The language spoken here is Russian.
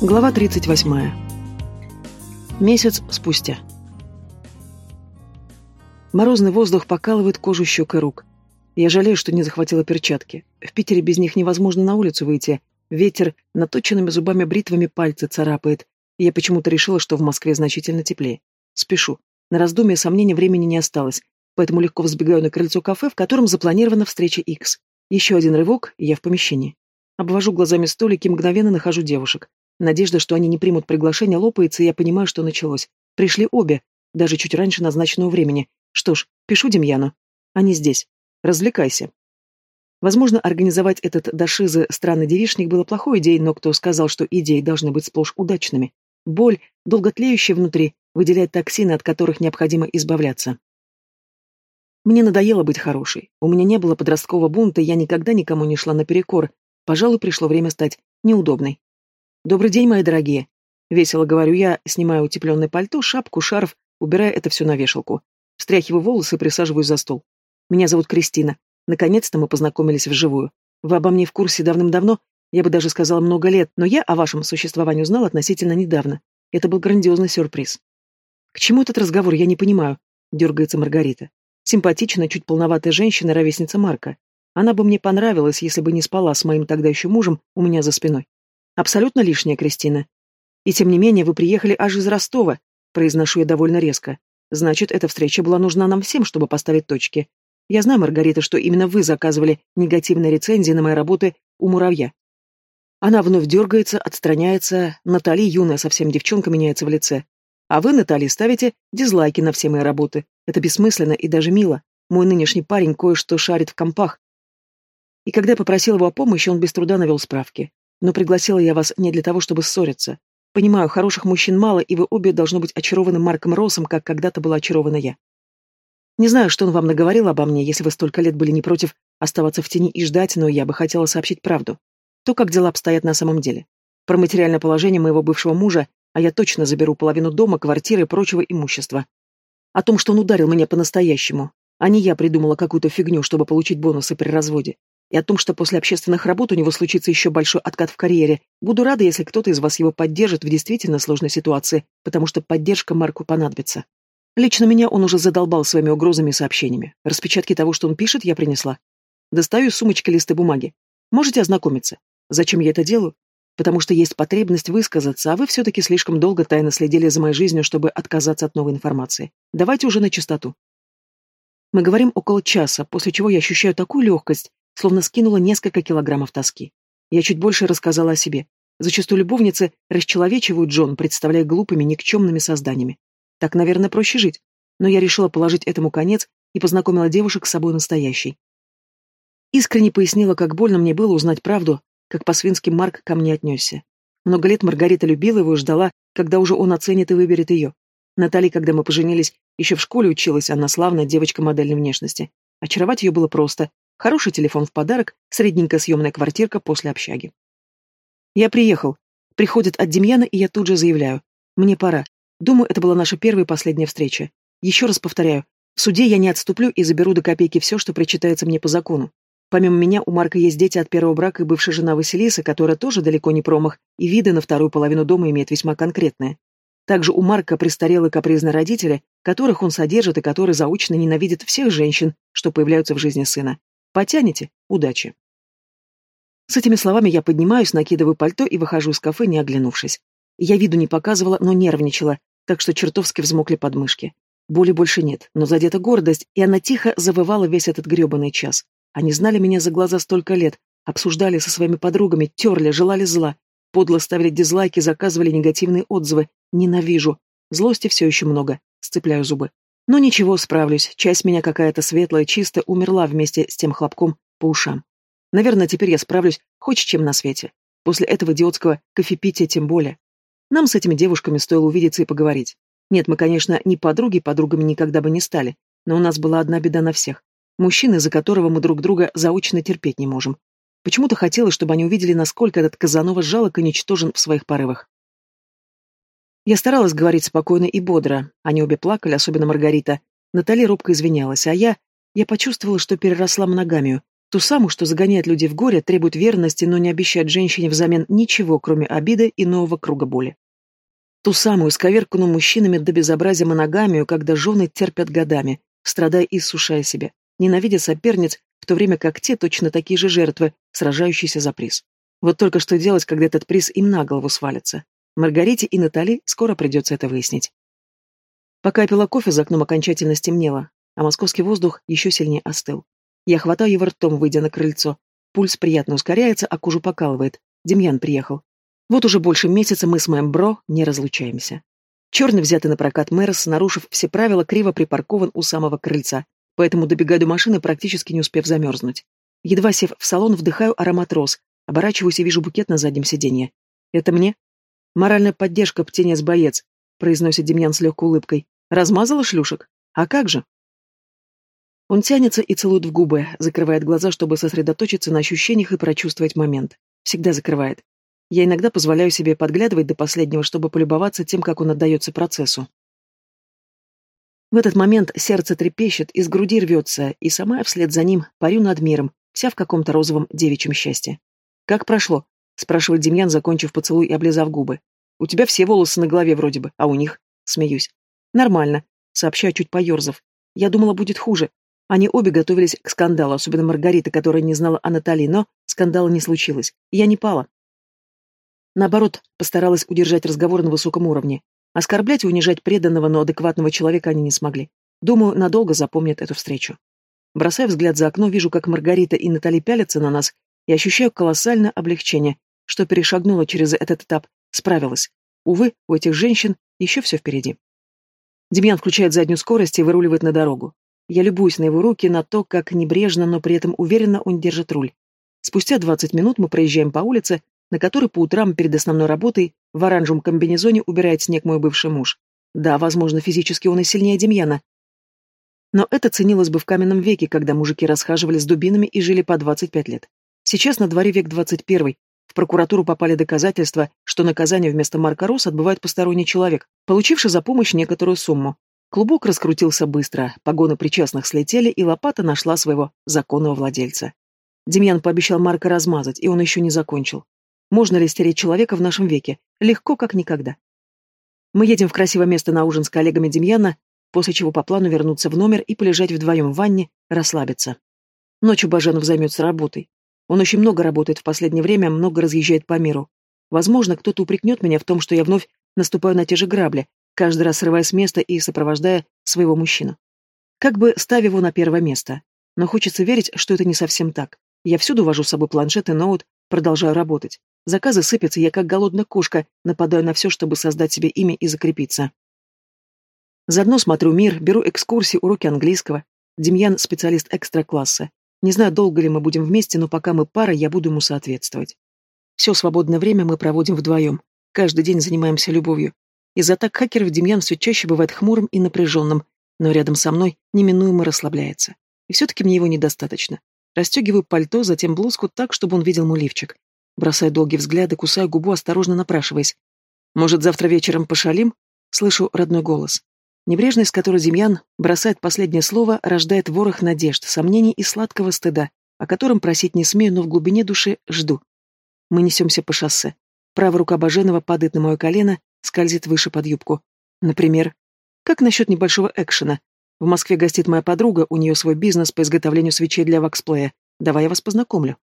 Глава 38. Месяц спустя. Морозный воздух покалывает кожу щек и рук. Я жалею, что не захватила перчатки. В Питере без них невозможно на улицу выйти. Ветер наточенными зубами бритвами пальцы царапает. Я почему-то решила, что в Москве значительно теплее. Спешу. На раздумье сомнений времени не осталось, поэтому легко взбегаю на крыльцо кафе, в котором запланирована встреча X. Еще один рывок, и я в помещении. Обвожу глазами столики мгновенно нахожу девушек. Надежда, что они не примут приглашение, лопается, и я понимаю, что началось. Пришли обе, даже чуть раньше назначенного времени. Что ж, пишу Демьяну. Они здесь. Развлекайся. Возможно, организовать этот дошизы странный девишник было плохой идеей, но кто сказал, что идеи должны быть сплошь удачными? Боль, долго тлеющая внутри, выделяет токсины, от которых необходимо избавляться. Мне надоело быть хорошей. У меня не было подросткового бунта, я никогда никому не шла наперекор. Пожалуй, пришло время стать неудобной. «Добрый день, мои дорогие!» Весело говорю я, снимаю утепленное пальто, шапку, шарф, убирая это все на вешалку. Встряхиваю волосы и присаживаюсь за стол. Меня зовут Кристина. Наконец-то мы познакомились вживую. Вы обо мне в курсе давным-давно, я бы даже сказала много лет, но я о вашем существовании узнал относительно недавно. Это был грандиозный сюрприз. К чему этот разговор, я не понимаю, дергается Маргарита. Симпатичная, чуть полноватая женщина, ровесница Марка. Она бы мне понравилась, если бы не спала с моим тогда еще мужем у меня за спиной. Абсолютно лишняя, Кристина. И тем не менее вы приехали аж из Ростова, произношу я довольно резко. Значит, эта встреча была нужна нам всем, чтобы поставить точки. Я знаю, Маргарита, что именно вы заказывали негативные рецензии на мои работы у муравья. Она вновь дергается, отстраняется, Натали, юная совсем девчонка, меняется в лице. А вы, Натали, ставите дизлайки на все мои работы. Это бессмысленно и даже мило. Мой нынешний парень кое-что шарит в компах. И когда я попросил его о помощи, он без труда навел справки. Но пригласила я вас не для того, чтобы ссориться. Понимаю, хороших мужчин мало, и вы обе должны быть очарованы Марком Россом, как когда-то была очарована я. Не знаю, что он вам наговорил обо мне, если вы столько лет были не против оставаться в тени и ждать, но я бы хотела сообщить правду. То, как дела обстоят на самом деле. Про материальное положение моего бывшего мужа, а я точно заберу половину дома, квартиры и прочего имущества. О том, что он ударил меня по-настоящему, а не я придумала какую-то фигню, чтобы получить бонусы при разводе и о том, что после общественных работ у него случится еще большой откат в карьере. Буду рада, если кто-то из вас его поддержит в действительно сложной ситуации, потому что поддержка Марку понадобится. Лично меня он уже задолбал своими угрозами и сообщениями. Распечатки того, что он пишет, я принесла. Достаю из сумочки листы бумаги. Можете ознакомиться. Зачем я это делаю? Потому что есть потребность высказаться, а вы все-таки слишком долго тайно следили за моей жизнью, чтобы отказаться от новой информации. Давайте уже на чистоту. Мы говорим около часа, после чего я ощущаю такую легкость, словно скинула несколько килограммов тоски. Я чуть больше рассказала о себе. Зачастую любовницы расчеловечивают Джон, представляя глупыми, никчемными созданиями. Так, наверное, проще жить. Но я решила положить этому конец и познакомила девушек с собой настоящей. Искренне пояснила, как больно мне было узнать правду, как по-свински Марк ко мне отнесся. Много лет Маргарита любила его и ждала, когда уже он оценит и выберет ее. Натали, когда мы поженились, еще в школе училась, она славная девочка модельной внешности. Очаровать ее было просто, Хороший телефон в подарок, средненькая съемная квартирка после общаги. Я приехал. Приходит от Демьяна, и я тут же заявляю. Мне пора. Думаю, это была наша первая и последняя встреча. Еще раз повторяю. В суде я не отступлю и заберу до копейки все, что причитается мне по закону. Помимо меня, у Марка есть дети от первого брака и бывшая жена Василиса, которая тоже далеко не промах, и виды на вторую половину дома имеет весьма конкретные. Также у Марка престарелые капризные родители, которых он содержит и которые заочно ненавидят всех женщин, что появляются в жизни сына. Потянете? Удачи. С этими словами я поднимаюсь, накидываю пальто и выхожу из кафе, не оглянувшись. Я виду не показывала, но нервничала, так что чертовски взмокли подмышки. Боли больше нет, но задета гордость, и она тихо завывала весь этот гребаный час. Они знали меня за глаза столько лет, обсуждали со своими подругами, терли, желали зла, подло ставили дизлайки, заказывали негативные отзывы. Ненавижу. Злости все еще много. Сцепляю зубы. Но ничего, справлюсь. Часть меня какая-то светлая, чистая, умерла вместе с тем хлопком по ушам. Наверное, теперь я справлюсь хоть чем на свете. После этого идиотского кофепития тем более. Нам с этими девушками стоило увидеться и поговорить. Нет, мы, конечно, не подруги, подругами никогда бы не стали, но у нас была одна беда на всех. Мужчина, из-за которого мы друг друга заочно терпеть не можем. Почему-то хотелось, чтобы они увидели, насколько этот Казанова жалок и ничтожен в своих порывах. Я старалась говорить спокойно и бодро. Они обе плакали, особенно Маргарита. Натали робко извинялась, а я... Я почувствовала, что переросла моногамию. Ту самую, что загоняет людей в горе, требует верности, но не обещает женщине взамен ничего, кроме обиды и нового круга боли. Ту самую сковерканную мужчинами до безобразия моногамию, когда жены терпят годами, страдая и иссушая себя, ненавидя соперниц, в то время как те точно такие же жертвы, сражающиеся за приз. Вот только что делать, когда этот приз им на голову свалится. Маргарите и Натали скоро придется это выяснить. Пока я пила кофе, за окном окончательно стемнело, а московский воздух еще сильнее остыл. Я хватаю его ртом, выйдя на крыльцо. Пульс приятно ускоряется, а кожу покалывает. Демьян приехал. Вот уже больше месяца мы с моим бро не разлучаемся. Черный, взятый на прокат Мэрос, нарушив все правила, криво припаркован у самого крыльца, поэтому добегаю до машины, практически не успев замерзнуть. Едва сев в салон, вдыхаю аромат роз, оборачиваюсь и вижу букет на заднем сиденье. «Это мне?» «Моральная поддержка, птенец-боец», — произносит Демьян с легкой улыбкой. «Размазала шлюшек? А как же?» Он тянется и целует в губы, закрывает глаза, чтобы сосредоточиться на ощущениях и прочувствовать момент. Всегда закрывает. Я иногда позволяю себе подглядывать до последнего, чтобы полюбоваться тем, как он отдается процессу. В этот момент сердце трепещет, из груди рвется, и сама вслед за ним парю над миром, вся в каком-то розовом девичьем счастье. «Как прошло?» — спрашивает Демьян, закончив поцелуй и облизав губы. «У тебя все волосы на голове вроде бы, а у них?» — смеюсь. «Нормально», — сообщаю, чуть поерзав. «Я думала, будет хуже. Они обе готовились к скандалу, особенно Маргарита, которая не знала о Натальи, но скандала не случилось. Я не пала. Наоборот, постаралась удержать разговор на высоком уровне. Оскорблять и унижать преданного, но адекватного человека они не смогли. Думаю, надолго запомнят эту встречу. Бросая взгляд за окно, вижу, как Маргарита и Натали пялятся на нас, и ощущаю колоссальное облегчение, что перешагнула через этот этап, справилась. Увы, у этих женщин еще все впереди. Демьян включает заднюю скорость и выруливает на дорогу. Я любуюсь на его руки, на то, как небрежно, но при этом уверенно он держит руль. Спустя 20 минут мы проезжаем по улице, на которой по утрам перед основной работой в оранжевом комбинезоне убирает снег мой бывший муж. Да, возможно, физически он и сильнее Демьяна. Но это ценилось бы в каменном веке, когда мужики расхаживали с дубинами и жили по 25 лет. Сейчас на дворе век 21. В прокуратуру попали доказательства, что наказание вместо Марка Рос отбывает посторонний человек, получивший за помощь некоторую сумму. Клубок раскрутился быстро, погоны причастных слетели, и лопата нашла своего законного владельца. Демьян пообещал Марка размазать, и он еще не закончил. Можно ли стереть человека в нашем веке? Легко, как никогда. Мы едем в красивое место на ужин с коллегами Демьяна, после чего по плану вернуться в номер и полежать вдвоем в ванне, расслабиться. Ночью Баженов займется работой. Он очень много работает в последнее время, много разъезжает по миру. Возможно, кто-то упрекнет меня в том, что я вновь наступаю на те же грабли, каждый раз срывая с места и сопровождая своего мужчину. Как бы ставя его на первое место. Но хочется верить, что это не совсем так. Я всюду вожу с собой планшет и ноут, продолжаю работать. Заказы сыпятся, я как голодная кошка, нападаю на все, чтобы создать себе имя и закрепиться. Заодно смотрю мир, беру экскурсии, уроки английского. Демьян – специалист экстра-класса. Не знаю, долго ли мы будем вместе, но пока мы пара, я буду ему соответствовать. Все свободное время мы проводим вдвоем. Каждый день занимаемся любовью. Из-за так хакеров Демьян все чаще бывает хмурым и напряженным, но рядом со мной неминуемо расслабляется. И все-таки мне его недостаточно. Растегиваю пальто, затем блузку так, чтобы он видел мой лифчик. Бросаю долгие взгляды, кусаю губу, осторожно напрашиваясь. «Может, завтра вечером пошалим?» Слышу родной голос. Небрежность, которой Демьян бросает последнее слово, рождает ворох надежд, сомнений и сладкого стыда, о котором просить не смею, но в глубине души жду. Мы несемся по шоссе. Правая рука Баженова падает на мое колено, скользит выше под юбку. Например, как насчет небольшого экшена? В Москве гостит моя подруга, у нее свой бизнес по изготовлению свечей для ваксплея. Давай я вас познакомлю.